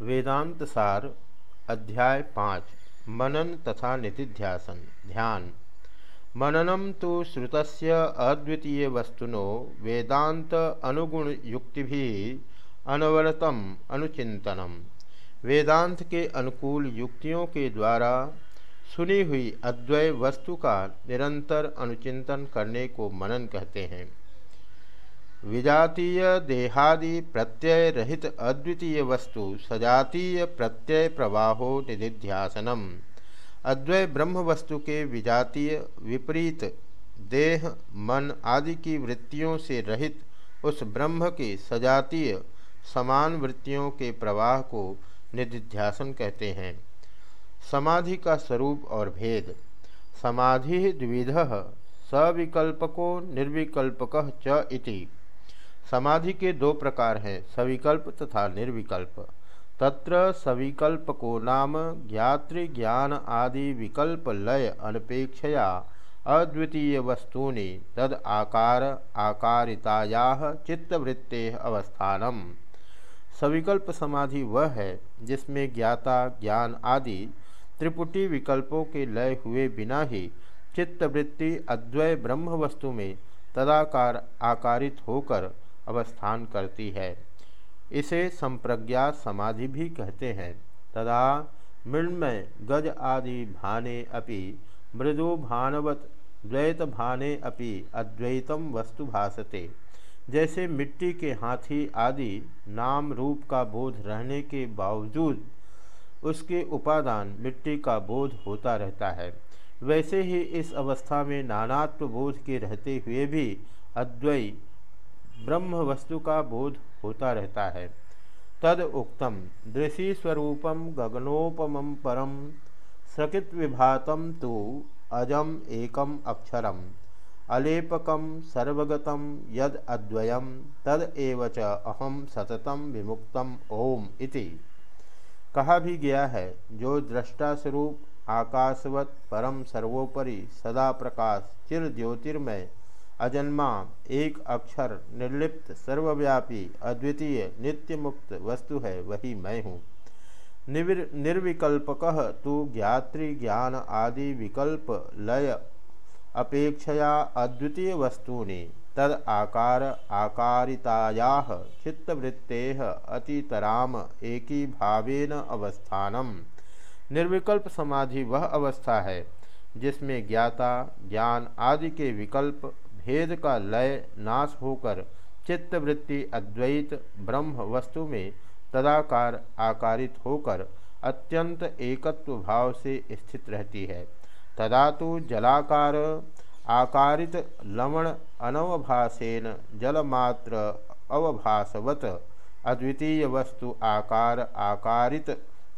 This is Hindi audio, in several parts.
वेदांत सार, अध्याय पाँच, मनन तथा निधिध्यासन, ध्यान। मननम तो श्रुत अद्वितीय वस्तुनो, वेदांत अनुगुण युक्ति भी अनवरतम अनुचिंतनम। वेदांत के अनुकूल युक्तियों के द्वारा सुनी हुई अद्वय वस्तु का निरंतर अनुचिंतन करने को मनन कहते हैं। विजातीय देहादि प्रत्यय रहित अद्वितीय वस्तु, सजातीय प्रत्यय प्रवाहो निधिध्यासनम। अद्वय ब्रह्म वस्तु के विजातीय, विपरीत देह, मन आदि की वृत्तियों से रहित उस ब्रह्म के सजातीय, समान वृत्तियों के प्रवाह को निधिध्यासन कहते हैं। समाधि का स्वरूप और भेद। समाधि द्विध सविकल्पको निर्विकल्पक च इति। समाधि के दो प्रकार हैं, सविकल्प तथा निर्विकल्प। तत्र सविकल्प को नाम ज्ञातृ ज्ञान आदि विकल्प लय अनपेक्षया अद्वितीय वस्तूनि तद आकार आकारिताया चित्तवृत्ते अवस्थानम। सविकल्प समाधि वह है, जिसमें ज्ञाता, ज्ञान आदि त्रिपुटी विकल्पों के लय हुए बिना ही चित्तवृत्ति अद्वय ब्रह्म वस्तु में तदाकार आकारित होकर अवस्थान करती है। इसे संप्रज्ञा समाधि भी कहते हैं। तदा मृण्मय, गज आदि भाने अपि, मृदु भानवत, द्वैत भाने अपि अद्वैतम वस्तु भासते। जैसे मिट्टी के हाथी आदि नाम रूप का बोध रहने के बावजूद उसके उपादान मिट्टी का बोध होता रहता है, वैसे ही इस अवस्था में नानात्व बोध के रहते हुए भी अद्वै ब्रह्म वस्तु का बोध होता रहता है। तद उक्तम दृषि स्वरूपम गगनोपम परम सकृत विभातम तो अजम एकम अक्षरम, अलेपकम सर्वगतम यद अद्वयम, तद एव अहम सततम विमुक्तम ओम इति। कहा भी गया है, जो दृष्टा स्वरूप आकाशवत परम सर्वोपरि सदा प्रकाश चिर ज्योतिर्मय अजन्मा एक अक्षर निर्लिप्त, सर्वव्यापी, अद्वितीय नित्य मुक्त वस्तु है, वही मैं हूँ। निर्विकल्पक तो ज्ञातृ ज्ञान आदि विकल्प लय अपेक्षया अद्वितीय वस्तूनि। तद आकार, आकारिताया चित्तवृत्ते अतितराम एकी भावेन अवस्थानम। निर्विकल्प समाधि वह अवस्था है, जिसमें ज्ञाता, ज्ञान आदि के विकल्प भेद का लय नाश होकर चित्तवृत्ति अद्वैत ब्रह्म वस्तु में तदाकार आकारित होकर अत्यंत एकत्व भाव से स्थित रहती है। तदा तो जलाकार आकारित लवण अनवभासेन जलमात्र अवभासवत अद्वितीय वस्तु आकार आकारित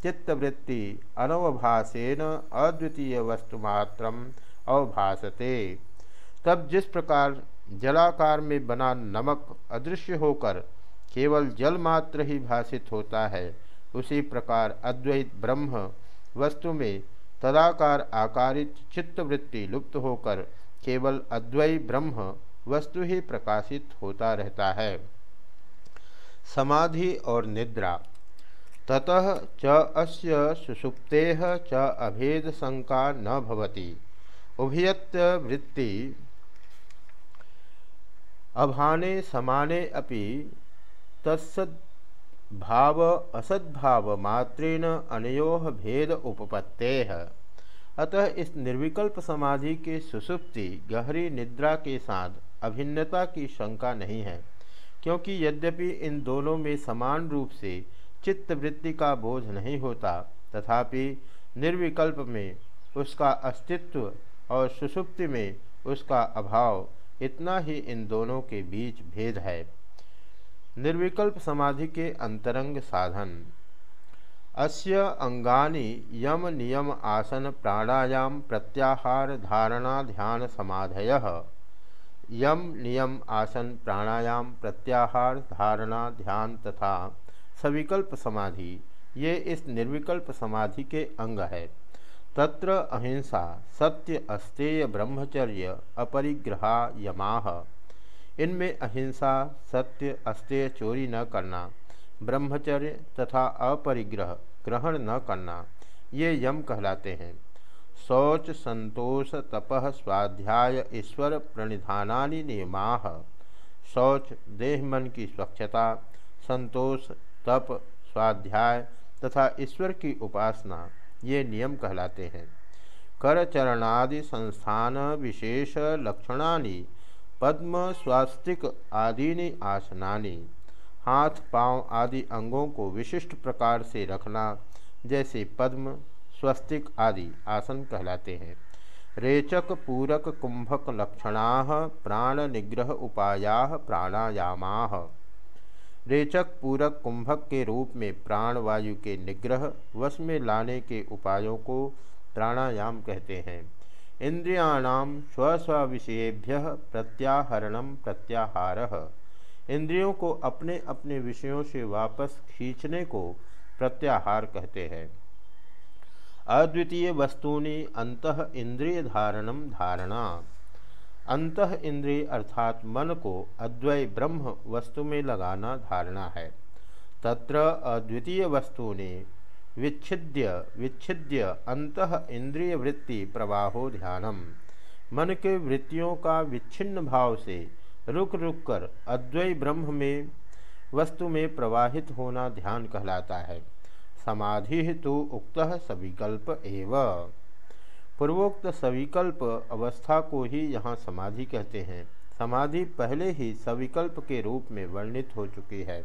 चित्तवृत्ति अनवभासेन अद्वितीय वस्तुमात्र अवभासते। तब जिस प्रकार जलाकार में बना नमक अदृश्य होकर केवल जल मात्र ही भाषित होता है, उसी प्रकार अद्वैत ब्रह्म वस्तु में तदाकार आकारित चित्तवृत्ति लुप्त होकर केवल अद्वैत ब्रह्म वस्तु ही प्रकाशित होता रहता है। समाधि और निद्रा। ततः च अस्य सुसुप्ते च अभेद शंका न भवति। उभयत वृत्ति अभाने समाने अपि तत्सद्भाव असद्भाव मात्रेण अनयो भेद उपपत्ते। है अतः इस निर्विकल्प समाधि के सुसुप्ति, गहरी निद्रा के साथ अभिन्नता की शंका नहीं है, क्योंकि यद्यपि इन दोनों में समान रूप से चित्तवृत्ति का बोध नहीं होता, तथापि निर्विकल्प में उसका अस्तित्व और सुसुप्ति में उसका अभाव इतना ही इन दोनों के बीच भेद है। निर्विकल्प समाधि के अंतरंग साधन। अस्य अंगानि यम नियम आसन प्राणायाम प्रत्याहार धारणा ध्यान समाधय। यम नियम आसन प्राणायाम प्रत्याहार धारणा ध्यान तथा सविकल्प समाधि। ये इस निर्विकल्प समाधि के अंग है। तत्र अहिंसा, सत्य, अस्तेय, ब्रह्मचर्य, अपरिग्रहा, यमाह। इनमें अहिंसा, सत्य, अस्तेय चोरी न करना, ब्रह्मचर्य तथा अपरिग्रह ग्रहण न करना, ये यम कहलाते हैं। शौच, संतोष तपह स्वाध्याय, ईश्वर प्रणिधाना नियमा। शौच, देह, मन की स्वच्छता, संतोष, तप, स्वाध्याय तथा ईश्वर की उपासना। ये नियम कहलाते हैं। कर चरणादि संस्थान विशेष लक्षणानि, पद्म स्वास्तिक आदि आसनानि, हाथ, पाँव आदि अंगों को विशिष्ट प्रकार से रखना, जैसे पद्म स्वस्तिक आदि आसन कहलाते हैं। रेचक, पूरक, कुंभक लक्षणा, प्राण निग्रह उपाया, प्राणायामा। रेचक पूरक कुंभक के रूप में प्राण वायु के निग्रह, वश में लाने के उपायों को प्राणायाम कहते हैं। इंद्रियाणाम स्वस्व विषयेभ्य प्रत्याहरण प्रत्याहार। इंद्रियों को अपने अपने विषयों से वापस खींचने को प्रत्याहार कहते हैं। अद्वितीय वस्तूनि अंत इंद्रिय धारणम धारणा। अंत इंद्रिय अर्थात मन को अद्वय ब्रह्म वस्तु में लगाना धारणा है। तत्र अद्वितीय वस्तु ने विच्छिद्य विच्छिद्य अंत इंद्रिय वृत्ति प्रवाहो ध्यानम। मन के वृत्तियों का विच्छिन्न भाव से रुक रुक कर अद्वय ब्रह्म में, वस्तु में प्रवाहित होना ध्यान कहलाता है। समाधि तो उक्त सविकल्प एव। पूर्वोक्त सविकल्प अवस्था को ही यहाँ समाधि कहते हैं। समाधि पहले ही सविकल्प के रूप में वर्णित हो चुकी है।